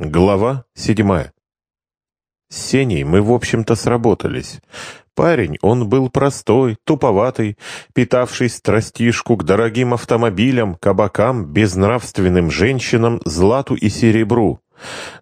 Глава седьмая. С Сеней мы, в общем-то, сработались. Парень, он был простой, туповатый, питавший страстишку к дорогим автомобилям, кабакам, безнравственным женщинам, злату и серебру.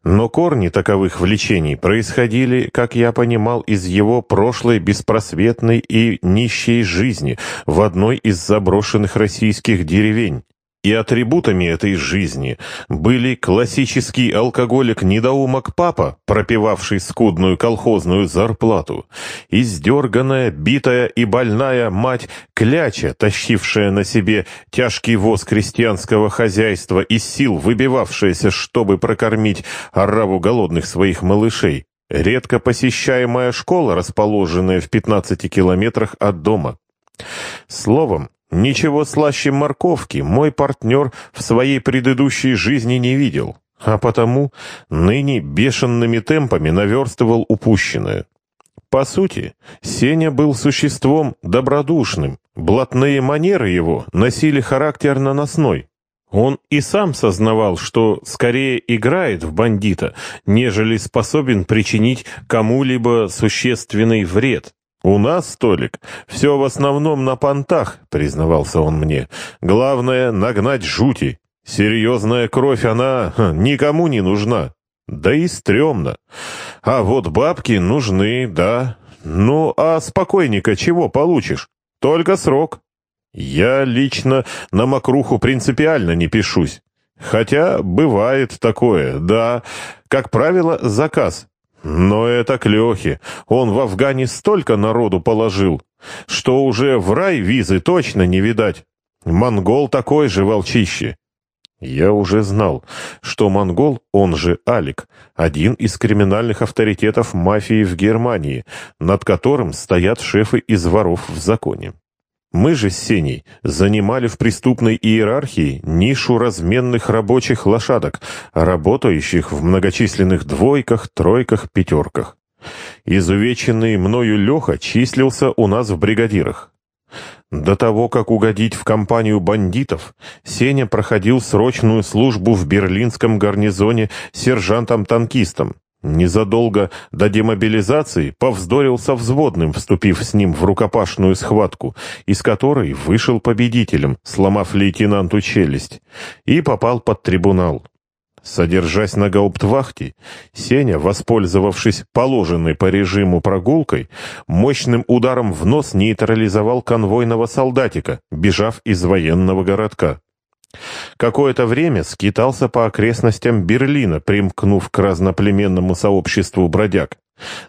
Но корни таковых влечений происходили, как я понимал, из его прошлой беспросветной и нищей жизни в одной из заброшенных российских деревень. И атрибутами этой жизни были классический алкоголик-недоумок папа, пропивавший скудную колхозную зарплату, издерганная, битая и больная мать кляча, тащившая на себе тяжкий воз крестьянского хозяйства и сил выбивавшаяся, чтобы прокормить ораву голодных своих малышей, редко посещаемая школа, расположенная в 15 километрах от дома. Словом, Ничего слаще морковки мой партнер в своей предыдущей жизни не видел, а потому ныне бешеными темпами наверстывал упущенное. По сути, Сеня был существом добродушным, блатные манеры его носили характер наносной. Он и сам сознавал, что скорее играет в бандита, нежели способен причинить кому-либо существенный вред. «У нас, столик, все в основном на понтах», — признавался он мне. «Главное — нагнать жути. Серьезная кровь, она никому не нужна. Да и стрёмно. А вот бабки нужны, да. Ну, а спокойника чего получишь? Только срок. Я лично на мокруху принципиально не пишусь. Хотя бывает такое, да. Как правило, заказ. Но это к Лехе. Он в Афгане столько народу положил, что уже в рай визы точно не видать. Монгол такой же волчище. Я уже знал, что монгол, он же Алик, один из криминальных авторитетов мафии в Германии, над которым стоят шефы из воров в законе. Мы же с Сеней занимали в преступной иерархии нишу разменных рабочих лошадок, работающих в многочисленных двойках, тройках, пятерках. Изувеченный мною Леха числился у нас в бригадирах. До того, как угодить в компанию бандитов, Сеня проходил срочную службу в берлинском гарнизоне сержантом-танкистом. Незадолго до демобилизации повздорил со взводным, вступив с ним в рукопашную схватку, из которой вышел победителем, сломав лейтенанту челюсть, и попал под трибунал. Содержась на гауптвахте, Сеня, воспользовавшись положенной по режиму прогулкой, мощным ударом в нос нейтрализовал конвойного солдатика, бежав из военного городка. Какое-то время скитался по окрестностям Берлина, примкнув к разноплеменному сообществу бродяг.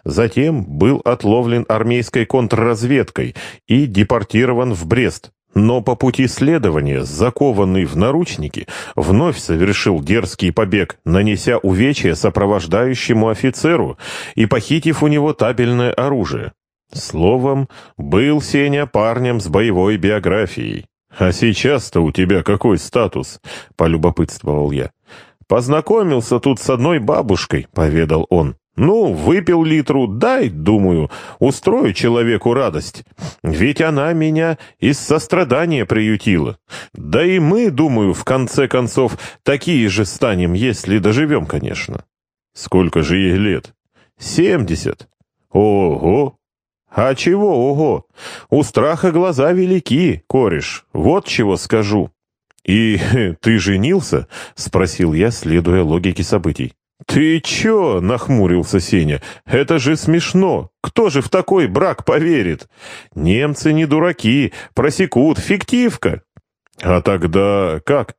Затем был отловлен армейской контрразведкой и депортирован в Брест, но по пути следования, закованный в наручники, вновь совершил дерзкий побег, нанеся увечья сопровождающему офицеру и похитив у него табельное оружие. Словом, был Сеня парнем с боевой биографией. «А сейчас-то у тебя какой статус?» — полюбопытствовал я. «Познакомился тут с одной бабушкой», — поведал он. «Ну, выпил литру, дай, думаю, устрою человеку радость. Ведь она меня из сострадания приютила. Да и мы, думаю, в конце концов, такие же станем, если доживем, конечно». «Сколько же ей лет?» «Семьдесят». «Ого! «А чего, ого! У страха глаза велики, кореш, вот чего скажу». «И ты женился?» — спросил я, следуя логике событий. «Ты чё?» — нахмурился Сеня. «Это же смешно! Кто же в такой брак поверит? Немцы не дураки, просекут, фиктивка!» «А тогда как?»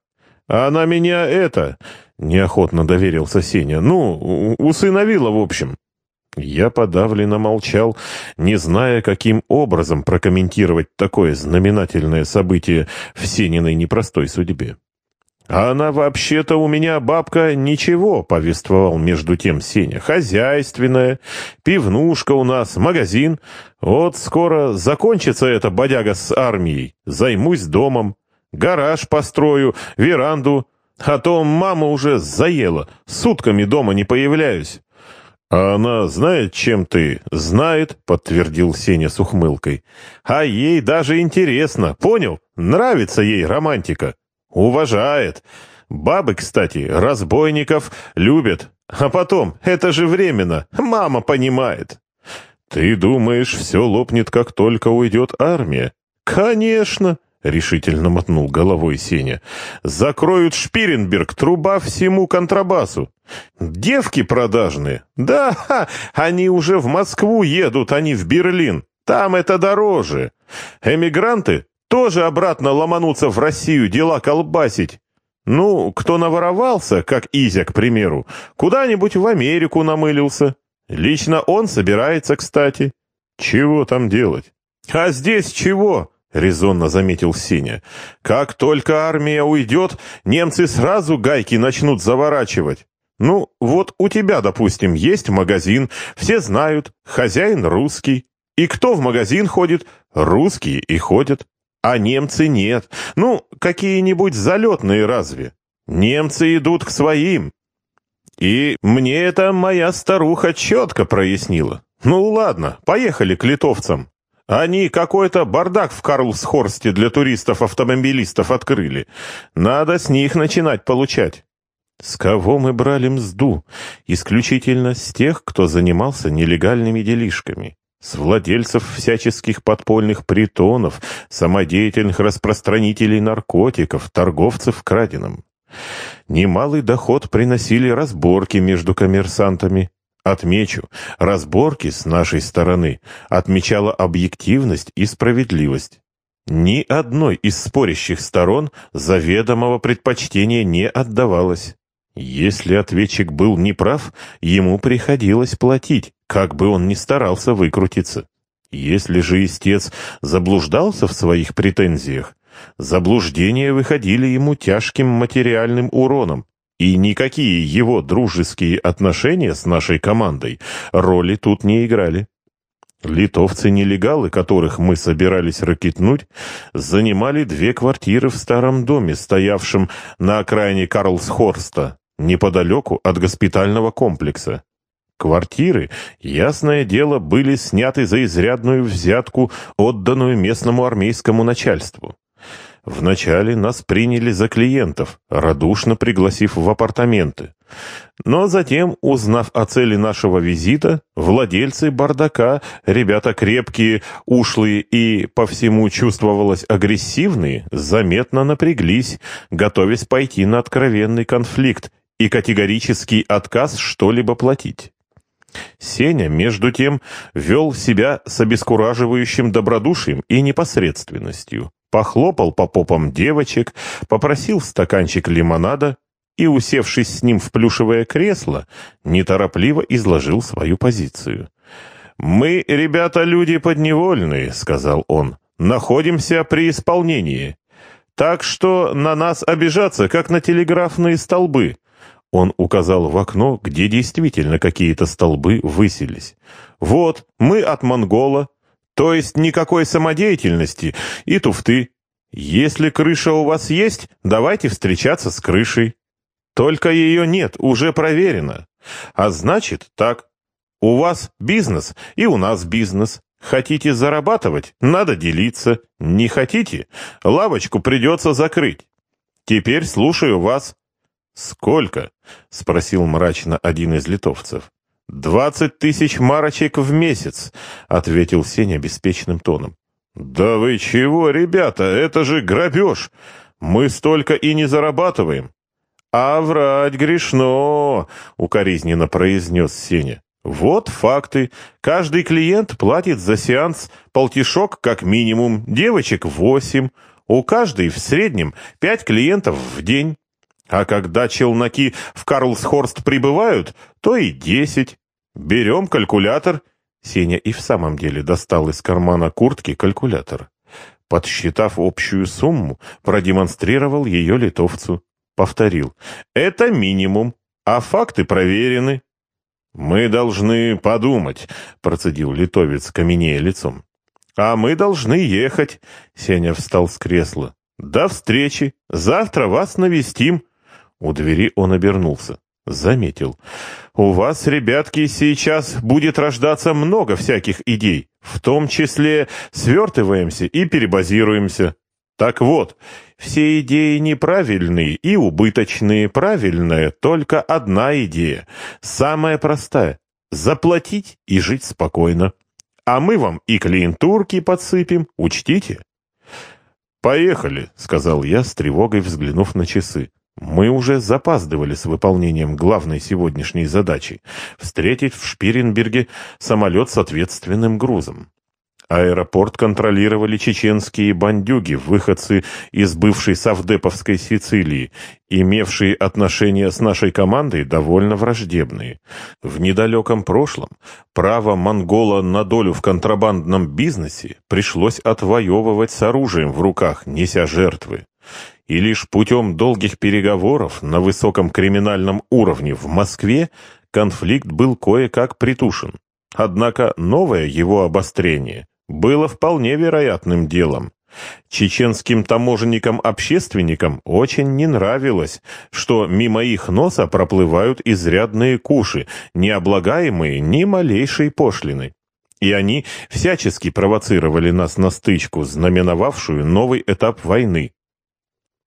«Она меня это...» — неохотно доверился Сеня. «Ну, усыновила, в общем». Я подавленно молчал, не зная, каким образом прокомментировать такое знаменательное событие в Сениной непростой судьбе. «А она вообще-то у меня, бабка, ничего», — повествовал между тем Сеня. «Хозяйственная, пивнушка у нас, магазин. Вот скоро закончится эта бодяга с армией. Займусь домом, гараж построю, веранду. А то мама уже заела, сутками дома не появляюсь. «А она знает, чем ты?» «Знает», — подтвердил Сеня с ухмылкой. «А ей даже интересно, понял? Нравится ей романтика. Уважает. Бабы, кстати, разбойников любят. А потом, это же временно, мама понимает. Ты думаешь, все лопнет, как только уйдет армия? Конечно, решительно мотнул головой Сеня. Закроют Шпиренберг, труба всему контрабасу. Девки продажные. Да, ха, они уже в Москву едут, не в Берлин. Там это дороже. Эмигранты тоже обратно ломанутся в Россию дела колбасить. Ну, кто наворовался, как Изя, к примеру, куда-нибудь в Америку намылился. Лично он собирается, кстати. Чего там делать? А здесь чего? — резонно заметил Синя. «Как только армия уйдет, немцы сразу гайки начнут заворачивать. Ну, вот у тебя, допустим, есть магазин, все знают, хозяин русский. И кто в магазин ходит? Русские и ходят. А немцы нет. Ну, какие-нибудь залетные разве? Немцы идут к своим. И мне это моя старуха четко прояснила. Ну ладно, поехали к литовцам. Они какой-то бардак в Карлсхорсте для туристов-автомобилистов открыли. Надо с них начинать получать. С кого мы брали мзду? Исключительно с тех, кто занимался нелегальными делишками с владельцев всяческих подпольных притонов, самодеятельных распространителей наркотиков, торговцев краденым. Немалый доход приносили разборки между коммерсантами. Отмечу, разборки с нашей стороны отмечала объективность и справедливость. Ни одной из спорящих сторон заведомого предпочтения не отдавалось. Если ответчик был неправ, ему приходилось платить, как бы он ни старался выкрутиться. Если же истец заблуждался в своих претензиях, заблуждения выходили ему тяжким материальным уроном, и никакие его дружеские отношения с нашей командой роли тут не играли. Литовцы-нелегалы, которых мы собирались ракетнуть, занимали две квартиры в старом доме, стоявшем на окраине Карлсхорста, неподалеку от госпитального комплекса. Квартиры, ясное дело, были сняты за изрядную взятку, отданную местному армейскому начальству. Вначале нас приняли за клиентов, радушно пригласив в апартаменты. Но затем, узнав о цели нашего визита, владельцы бардака, ребята крепкие, ушлые и, по всему чувствовалось, агрессивные, заметно напряглись, готовясь пойти на откровенный конфликт и категорический отказ что-либо платить. Сеня, между тем, вел себя с обескураживающим добродушием и непосредственностью. Похлопал по попам девочек, попросил стаканчик лимонада и, усевшись с ним в плюшевое кресло, неторопливо изложил свою позицию. «Мы, ребята, люди подневольные», — сказал он, — «находимся при исполнении. Так что на нас обижаться, как на телеграфные столбы. Он указал в окно, где действительно какие-то столбы высились. «Вот, мы от монгола, то есть никакой самодеятельности и туфты. Если крыша у вас есть, давайте встречаться с крышей. Только ее нет, уже проверено. А значит так, у вас бизнес и у нас бизнес. Хотите зарабатывать, надо делиться. Не хотите, лавочку придется закрыть. Теперь слушаю вас. «Сколько?» — спросил мрачно один из литовцев. «Двадцать тысяч марочек в месяц», — ответил Сеня беспечным тоном. «Да вы чего, ребята, это же грабеж! Мы столько и не зарабатываем!» «А врать грешно!» — укоризненно произнес Сеня. «Вот факты. Каждый клиент платит за сеанс полтишок как минимум, девочек восемь. У каждой в среднем пять клиентов в день. А когда челноки в Карлсхорст прибывают, то и десять. Берем калькулятор. Сеня и в самом деле достал из кармана куртки калькулятор. Подсчитав общую сумму, продемонстрировал ее литовцу. Повторил. Это минимум, а факты проверены. «Мы должны подумать», — процедил литовец, каменея лицом. «А мы должны ехать», — Сеня встал с кресла. «До встречи. Завтра вас навестим». У двери он обернулся. Заметил. «У вас, ребятки, сейчас будет рождаться много всяких идей. В том числе свертываемся и перебазируемся. Так вот, все идеи неправильные и убыточные, правильная только одна идея, самая простая — заплатить и жить спокойно. А мы вам и клиентурки подсыпем, учтите. «Поехали», — сказал я, с тревогой взглянув на часы. Мы уже запаздывали с выполнением главной сегодняшней задачи — встретить в Шпиренберге самолет с ответственным грузом. Аэропорт контролировали чеченские бандюги, выходцы из бывшей Савдеповской Сицилии, имевшие отношения с нашей командой довольно враждебные. В недалеком прошлом право монгола на долю в контрабандном бизнесе пришлось отвоевывать с оружием в руках, неся жертвы. И лишь путем долгих переговоров на высоком криминальном уровне в Москве конфликт был кое-как притушен. Однако новое его обострение было вполне вероятным делом. Чеченским таможенникам-общественникам очень не нравилось, что мимо их носа проплывают изрядные куши, не облагаемые ни малейшей пошлиной. И они всячески провоцировали нас на стычку, знаменовавшую новый этап войны.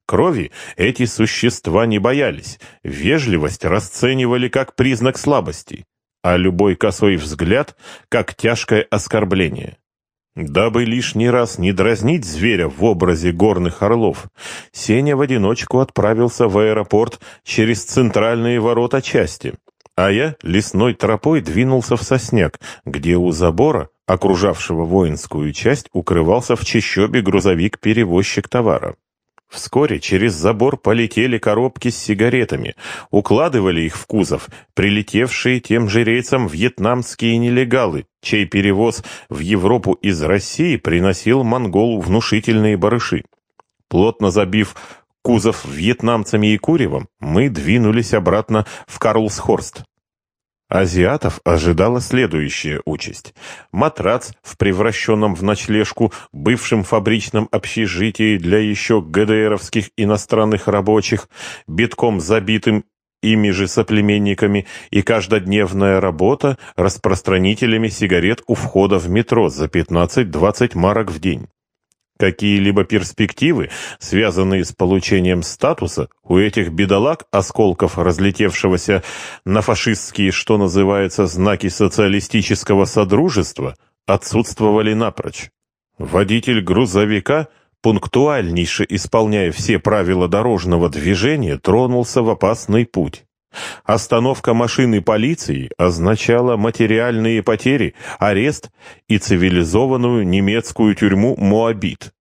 Крови эти существа не боялись, вежливость расценивали как признак слабости, а любой косой взгляд — как тяжкое оскорбление. Дабы лишний раз не дразнить зверя в образе горных орлов, Сеня в одиночку отправился в аэропорт через центральные ворота части, а я лесной тропой двинулся в Сосняк, где у забора, окружавшего воинскую часть, укрывался в чащобе грузовик-перевозчик товара. Вскоре через забор полетели коробки с сигаретами, укладывали их в кузов, прилетевшие тем же рейсом вьетнамские нелегалы, чей перевоз в Европу из России приносил монголу внушительные барыши. Плотно забив кузов вьетнамцами и куревом, мы двинулись обратно в Карлсхорст. Азиатов ожидала следующая участь. Матрац в превращенном в ночлежку бывшем фабричном общежитии для еще ГДРовских иностранных рабочих, битком забитым ими же соплеменниками и каждодневная работа распространителями сигарет у входа в метро за 15-20 марок в день. Какие-либо перспективы, связанные с получением статуса, у этих бедолаг, осколков разлетевшегося на фашистские, что называется, знаки социалистического содружества, отсутствовали напрочь. Водитель грузовика, пунктуальнейше исполняя все правила дорожного движения, тронулся в опасный путь. Остановка машины полиции означала материальные потери, арест и цивилизованную немецкую тюрьму Моабит.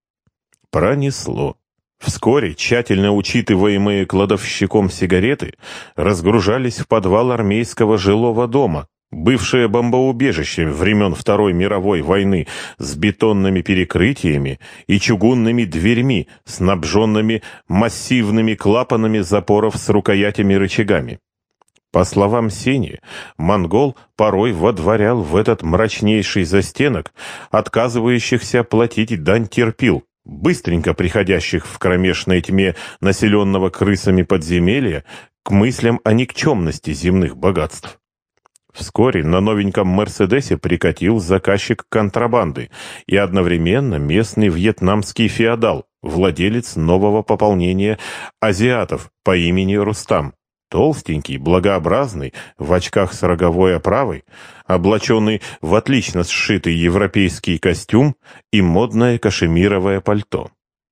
Пронесло. Вскоре тщательно учитываемые кладовщиком сигареты разгружались в подвал армейского жилого дома, бывшее бомбоубежище времен Второй мировой войны с бетонными перекрытиями и чугунными дверьми, снабженными массивными клапанами запоров с рукоятями-рычагами. По словам Сени, монгол порой водворял в этот мрачнейший застенок отказывающихся платить дань терпил, быстренько приходящих в кромешной тьме населенного крысами подземелья к мыслям о никчемности земных богатств. Вскоре на новеньком «Мерседесе» прикатил заказчик контрабанды и одновременно местный вьетнамский феодал, владелец нового пополнения азиатов по имени Рустам. Толстенький, благообразный, в очках с роговой оправой, облаченный в отлично сшитый европейский костюм и модное кашемировое пальто.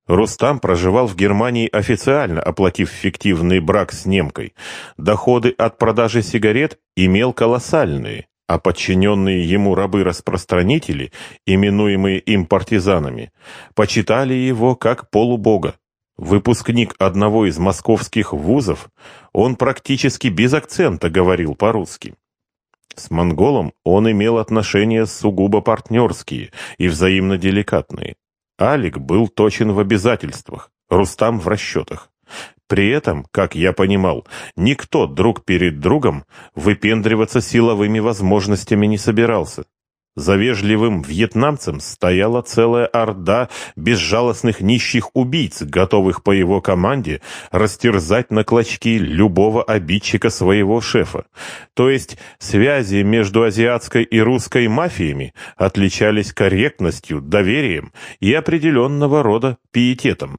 Рустам проживал в Германии официально, оплатив фиктивный брак с немкой. Доходы от продажи сигарет имел колоссальные, а подчиненные ему рабы-распространители, именуемые им партизанами, почитали его как полубога. Выпускник одного из московских вузов, он практически без акцента говорил по-русски. С монголом он имел отношения сугубо партнерские и взаимно деликатные. Алик был точен в обязательствах, Рустам в расчетах. При этом, как я понимал, никто друг перед другом выпендриваться силовыми возможностями не собирался. За вежливым вьетнамцем стояла целая орда безжалостных нищих убийц, готовых по его команде растерзать на клочки любого обидчика своего шефа. То есть связи между азиатской и русской мафиями отличались корректностью, доверием и определенного рода пиететом.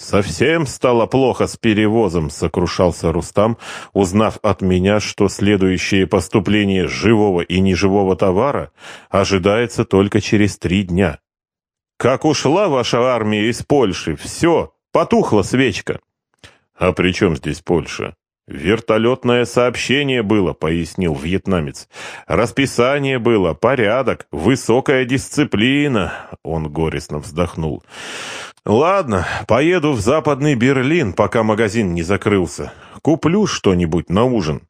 «Совсем стало плохо с перевозом», — сокрушался Рустам, узнав от меня, что следующее поступление живого и неживого товара ожидается только через три дня. «Как ушла ваша армия из Польши, все, потухла свечка». «А при чем здесь Польша?» «Вертолетное сообщение было», — пояснил вьетнамец. «Расписание было, порядок, высокая дисциплина», — он горестно вздохнул. Ладно, поеду в Западный Берлин, пока магазин не закрылся. Куплю что-нибудь на ужин.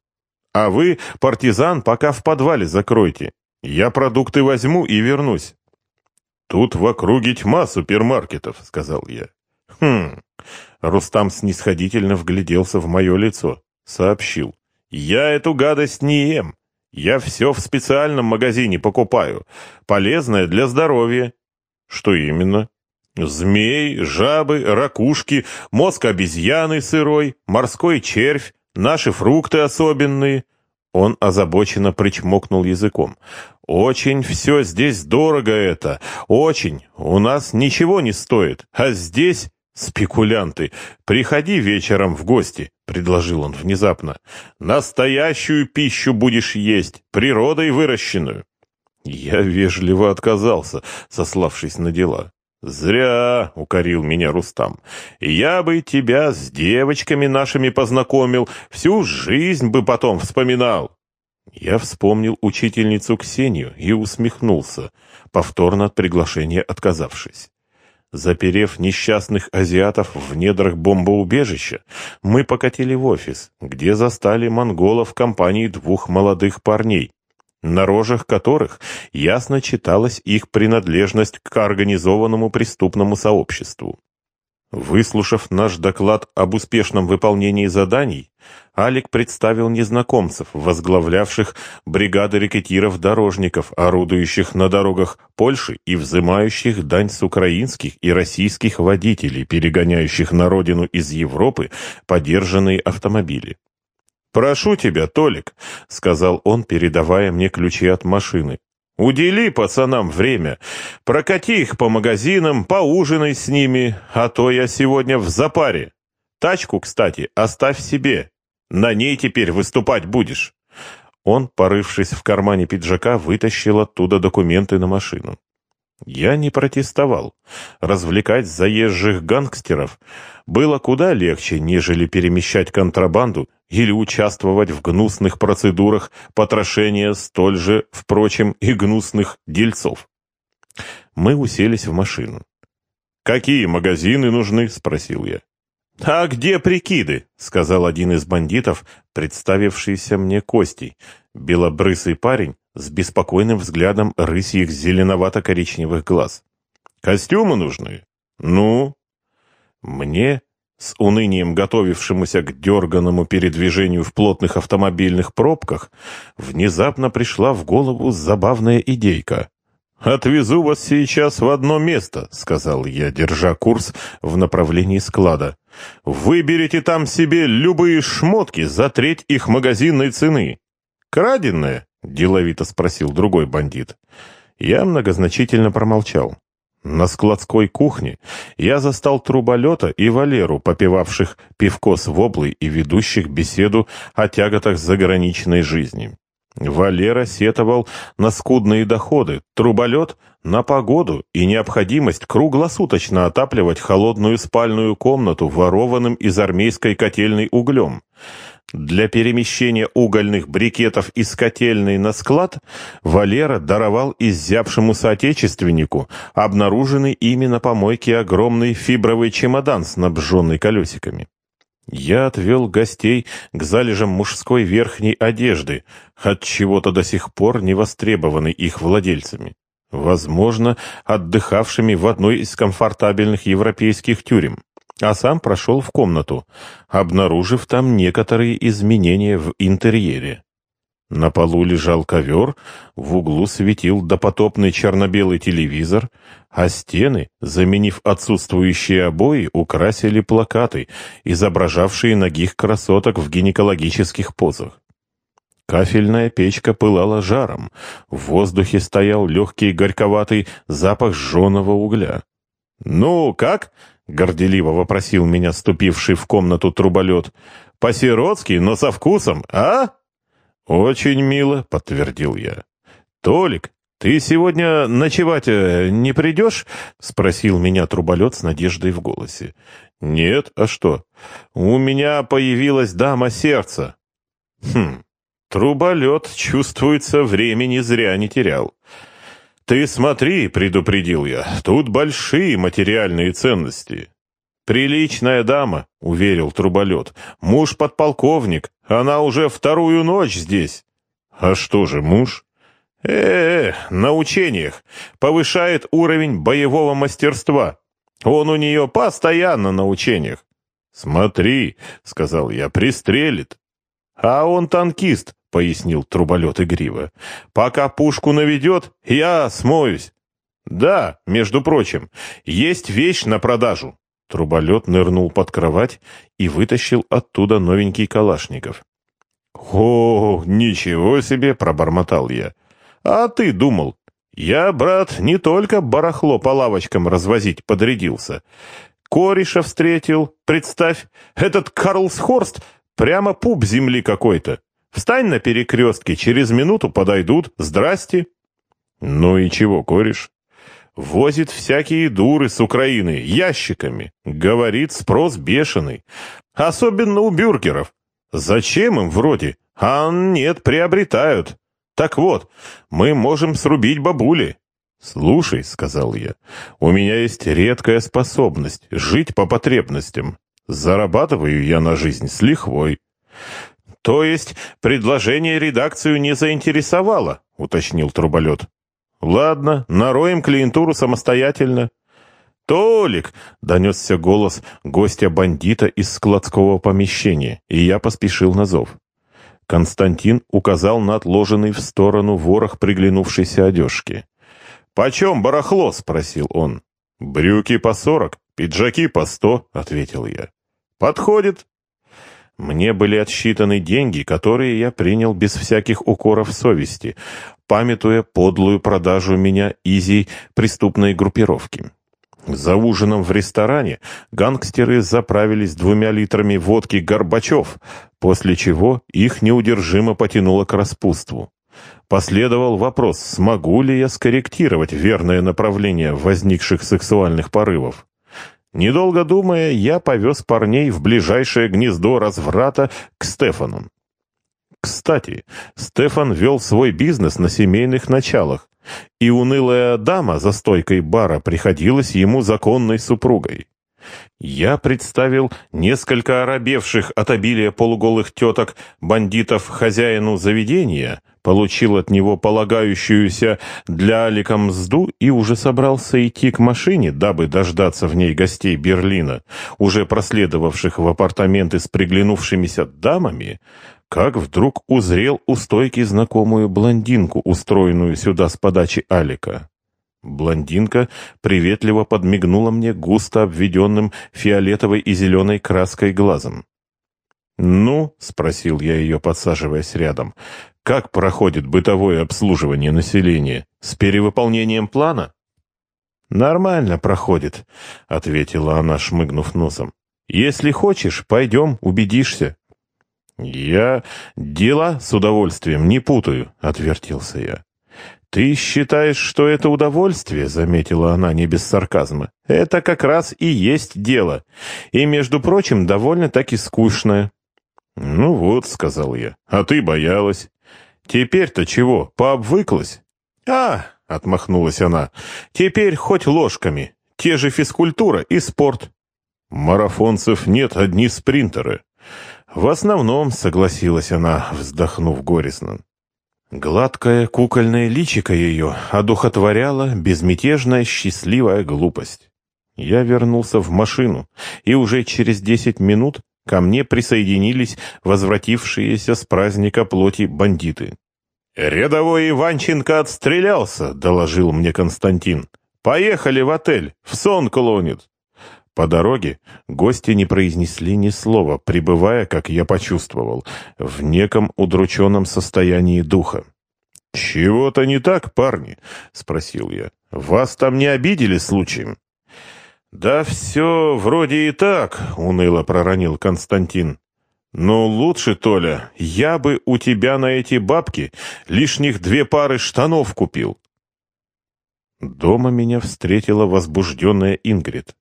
А вы, партизан, пока в подвале закройте. Я продукты возьму и вернусь. Тут в округе тьма супермаркетов, сказал я. Хм. Рустам снисходительно вгляделся в мое лицо. Сообщил. Я эту гадость не ем. Я все в специальном магазине покупаю. Полезное для здоровья. Что именно? Змей, жабы, ракушки, мозг обезьяны сырой, морской червь, наши фрукты особенные. Он озабоченно причмокнул языком. «Очень все здесь дорого это, очень. У нас ничего не стоит, а здесь спекулянты. Приходи вечером в гости», — предложил он внезапно. «Настоящую пищу будешь есть, природой выращенную». Я вежливо отказался, сославшись на дела. «Зря!» — укорил меня Рустам. «Я бы тебя с девочками нашими познакомил, всю жизнь бы потом вспоминал!» Я вспомнил учительницу Ксению и усмехнулся, повторно от приглашения отказавшись. Заперев несчастных азиатов в недрах бомбоубежища, мы покатили в офис, где застали монголов в компании двух молодых парней, на рожах которых ясно читалась их принадлежность к организованному преступному сообществу. Выслушав наш доклад об успешном выполнении заданий, Алик представил незнакомцев, возглавлявших бригады рекетиров-дорожников, орудующих на дорогах Польши и взимающих дань с украинских и российских водителей, перегоняющих на родину из Европы подержанные автомобили. «Прошу тебя, Толик», — сказал он, передавая мне ключи от машины. «Удели пацанам время. Прокати их по магазинам, поужинай с ними, а то я сегодня в запаре. Тачку, кстати, оставь себе. На ней теперь выступать будешь». Он, порывшись в кармане пиджака, вытащил оттуда документы на машину. Я не протестовал. Развлекать заезжих гангстеров было куда легче, нежели перемещать контрабанду или участвовать в гнусных процедурах потрошения столь же, впрочем, и гнусных дельцов. Мы уселись в машину. «Какие магазины нужны?» — спросил я. «А где прикиды?» — сказал один из бандитов, представившийся мне Костей, белобрысый парень, с беспокойным взглядом рысьих зеленовато-коричневых глаз. «Костюмы нужны? Ну?» Мне, с унынием готовившемуся к дерганному передвижению в плотных автомобильных пробках, внезапно пришла в голову забавная идейка. «Отвезу вас сейчас в одно место», — сказал я, держа курс в направлении склада. «Выберите там себе любые шмотки за треть их магазинной цены. Краденное — деловито спросил другой бандит. Я многозначительно промолчал. На складской кухне я застал труболета и Валеру, попивавших пивко с воблой и ведущих беседу о тяготах заграничной жизни. Валера сетовал на скудные доходы, труболет — на погоду и необходимость круглосуточно отапливать холодную спальную комнату ворованным из армейской котельной углем. Для перемещения угольных брикетов из котельной на склад Валера даровал изябшему соотечественнику обнаруженный ими на помойке огромный фибровый чемодан, снабженный колесиками. Я отвел гостей к залежам мужской верхней одежды, от чего-то до сих пор не востребованной их владельцами, возможно, отдыхавшими в одной из комфортабельных европейских тюрем а сам прошел в комнату, обнаружив там некоторые изменения в интерьере. На полу лежал ковер, в углу светил допотопный черно-белый телевизор, а стены, заменив отсутствующие обои, украсили плакаты, изображавшие ногих красоток в гинекологических позах. Кафельная печка пылала жаром, в воздухе стоял легкий горьковатый запах жженого угля. «Ну, как?» — горделиво вопросил меня ступивший в комнату труболет. «По-сиротски, но со вкусом, а?» «Очень мило», — подтвердил я. «Толик, ты сегодня ночевать э, не придешь?» — спросил меня труболет с надеждой в голосе. «Нет, а что? У меня появилась дама сердца». «Хм, труболет, чувствуется, времени зря не терял». «Ты смотри», — предупредил я, — «тут большие материальные ценности». «Приличная дама», — уверил труболет. «Муж подполковник, она уже вторую ночь здесь». «А что же муж?» «Э-э, на учениях. Повышает уровень боевого мастерства. Он у нее постоянно на учениях». «Смотри», — сказал я, — «пристрелит». «А он танкист», — пояснил труболет игриво. «Пока пушку наведет, я смоюсь». «Да, между прочим, есть вещь на продажу». Труболет нырнул под кровать и вытащил оттуда новенький калашников. «О, ничего себе!» — пробормотал я. «А ты думал? Я, брат, не только барахло по лавочкам развозить подрядился. Кореша встретил, представь, этот Карлсхорст прямо пуп земли какой-то. Встань на перекрестке, через минуту подойдут. Здрасте!» «Ну и чего, кореш?» Возит всякие дуры с Украины, ящиками. Говорит, спрос бешеный. Особенно у бюргеров. Зачем им вроде? А нет, приобретают. Так вот, мы можем срубить бабули. «Слушай», — сказал я, — «у меня есть редкая способность жить по потребностям. Зарабатываю я на жизнь с лихвой». «То есть предложение редакцию не заинтересовало?» — уточнил труболет. Ладно, нароем клиентуру самостоятельно. «Толик!» — донесся голос гостя-бандита из складского помещения, и я поспешил на зов. Константин указал на отложенный в сторону ворох приглянувшейся одежки. «Почем барахло?» — спросил он. «Брюки по сорок, пиджаки по сто», — ответил я. «Подходит». Мне были отсчитаны деньги, которые я принял без всяких укоров совести, памятуя подлую продажу меня изи преступной группировки. За ужином в ресторане гангстеры заправились двумя литрами водки «Горбачев», после чего их неудержимо потянуло к распутству. Последовал вопрос, смогу ли я скорректировать верное направление возникших сексуальных порывов. Недолго думая, я повез парней в ближайшее гнездо разврата к Стефану. Кстати, Стефан вел свой бизнес на семейных началах, и унылая дама за стойкой бара приходилась ему законной супругой. Я представил несколько оробевших от обилия полуголых теток бандитов хозяину заведения, получил от него полагающуюся для Алика мзду и уже собрался идти к машине, дабы дождаться в ней гостей Берлина, уже проследовавших в апартаменты с приглянувшимися дамами, как вдруг узрел у стойки знакомую блондинку, устроенную сюда с подачи Алика. Блондинка приветливо подмигнула мне густо обведенным фиолетовой и зеленой краской глазом. «Ну?» — спросил я ее, подсаживаясь рядом. «Как проходит бытовое обслуживание населения? С перевыполнением плана?» «Нормально проходит», — ответила она, шмыгнув носом. «Если хочешь, пойдем, убедишься». «Я дела с удовольствием не путаю», — отвертился я. «Ты считаешь, что это удовольствие?» — заметила она не без сарказма. «Это как раз и есть дело. И, между прочим, довольно-таки скучное». «Ну вот», — сказал я, — «а ты боялась». «Теперь-то чего, пообвыклась?» «А!» — отмахнулась она. «Теперь хоть ложками. Те же физкультура и спорт». «Марафонцев нет, одни спринтеры». «В основном», — согласилась она, вздохнув горестно. Гладкое кукольное личико ее одухотворяла безмятежная счастливая глупость. Я вернулся в машину, и уже через десять минут ко мне присоединились возвратившиеся с праздника плоти бандиты. «Рядовой Иванченко отстрелялся», — доложил мне Константин. «Поехали в отель, в сон клонит». По дороге гости не произнесли ни слова, пребывая, как я почувствовал, в неком удрученном состоянии духа. «Чего-то не так, парни?» — спросил я. «Вас там не обидели случаем?» «Да все вроде и так», — уныло проронил Константин. «Но лучше, Толя, я бы у тебя на эти бабки лишних две пары штанов купил». Дома меня встретила возбужденная Ингрид.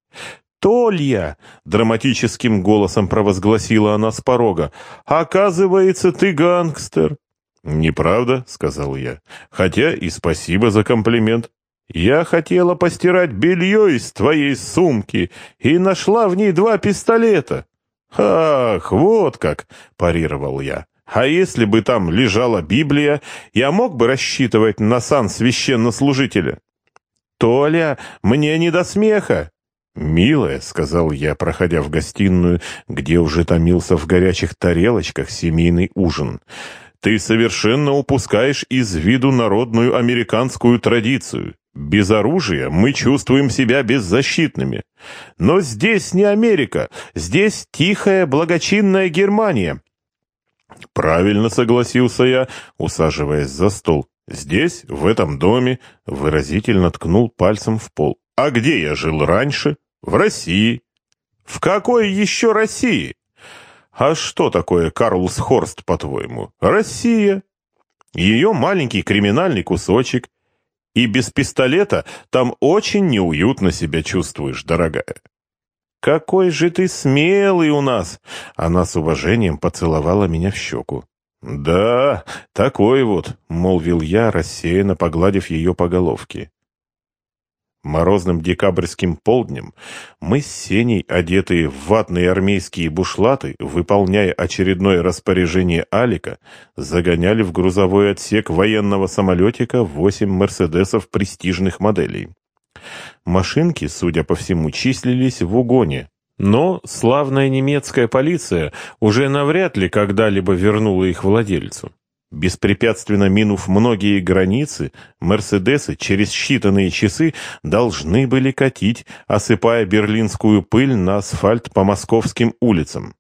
«Толья!» — драматическим голосом провозгласила она с порога. «Оказывается, ты гангстер!» «Неправда», — сказал я, — «хотя и спасибо за комплимент. Я хотела постирать белье из твоей сумки и нашла в ней два пистолета». «Ах, вот как!» — парировал я. «А если бы там лежала Библия, я мог бы рассчитывать на сан священнослужителя?» «Толя, мне не до смеха!» «Милая», — сказал я, проходя в гостиную, где уже томился в горячих тарелочках семейный ужин, — «ты совершенно упускаешь из виду народную американскую традицию. Без оружия мы чувствуем себя беззащитными. Но здесь не Америка, здесь тихая, благочинная Германия». «Правильно согласился я, усаживаясь за стол. Здесь, в этом доме, выразительно ткнул пальцем в пол. А где я жил раньше? В России. В какой еще России? А что такое Карлсхорст, по-твоему? Россия. Ее маленький криминальный кусочек. И без пистолета там очень неуютно себя чувствуешь, дорогая. «Какой же ты смелый у нас!» Она с уважением поцеловала меня в щеку. «Да, такой вот», — молвил я, рассеянно погладив ее по головке. Морозным декабрьским полднем мы с Сеней, одетые в ватные армейские бушлаты, выполняя очередное распоряжение Алика, загоняли в грузовой отсек военного самолетика восемь «Мерседесов» престижных моделей. Машинки, судя по всему, числились в угоне, но славная немецкая полиция уже навряд ли когда-либо вернула их владельцу. Беспрепятственно минув многие границы, «Мерседесы» через считанные часы должны были катить, осыпая берлинскую пыль на асфальт по московским улицам.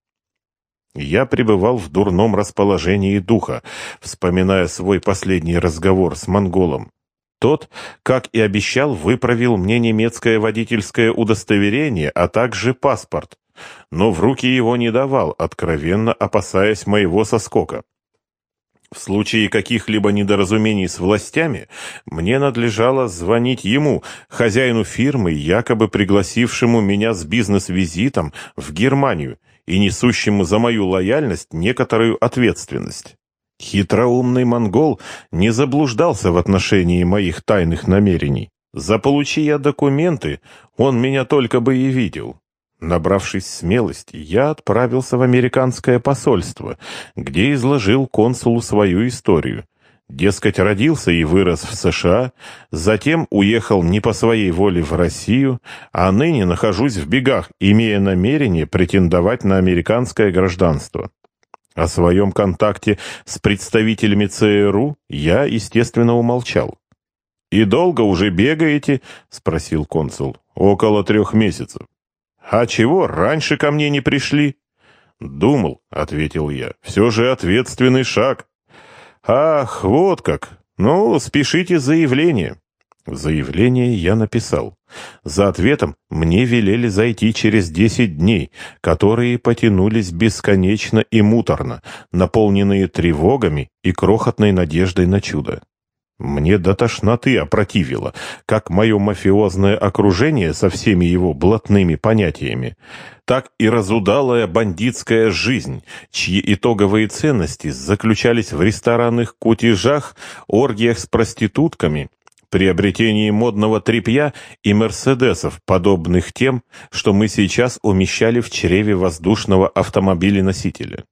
Я пребывал в дурном расположении духа, вспоминая свой последний разговор с монголом. Тот, как и обещал, выправил мне немецкое водительское удостоверение, а также паспорт, но в руки его не давал, откровенно опасаясь моего соскока. В случае каких-либо недоразумений с властями, мне надлежало звонить ему, хозяину фирмы, якобы пригласившему меня с бизнес-визитом в Германию и несущему за мою лояльность некоторую ответственность. Хитроумный монгол не заблуждался в отношении моих тайных намерений. Заполучи я документы, он меня только бы и видел. Набравшись смелости, я отправился в американское посольство, где изложил консулу свою историю. Дескать, родился и вырос в США, затем уехал не по своей воле в Россию, а ныне нахожусь в бегах, имея намерение претендовать на американское гражданство. О своем контакте с представителями ЦРУ я, естественно, умолчал. «И долго уже бегаете?» — спросил консул. «Около трех месяцев». «А чего раньше ко мне не пришли?» «Думал», — ответил я, — «все же ответственный шаг». «Ах, вот как! Ну, спешите заявление». Заявление я написал. За ответом мне велели зайти через десять дней, которые потянулись бесконечно и муторно, наполненные тревогами и крохотной надеждой на чудо. Мне до тошноты опротивило, как мое мафиозное окружение со всеми его блатными понятиями, так и разудалая бандитская жизнь, чьи итоговые ценности заключались в ресторанных кутежах, оргиях с проститутками приобретении модного тряпья и мерседесов, подобных тем, что мы сейчас умещали в чреве воздушного автомобиля-носителя.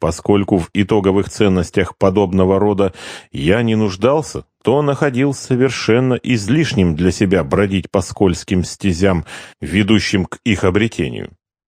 Поскольку в итоговых ценностях подобного рода я не нуждался, то находил совершенно излишним для себя бродить по скользким стезям, ведущим к их обретению.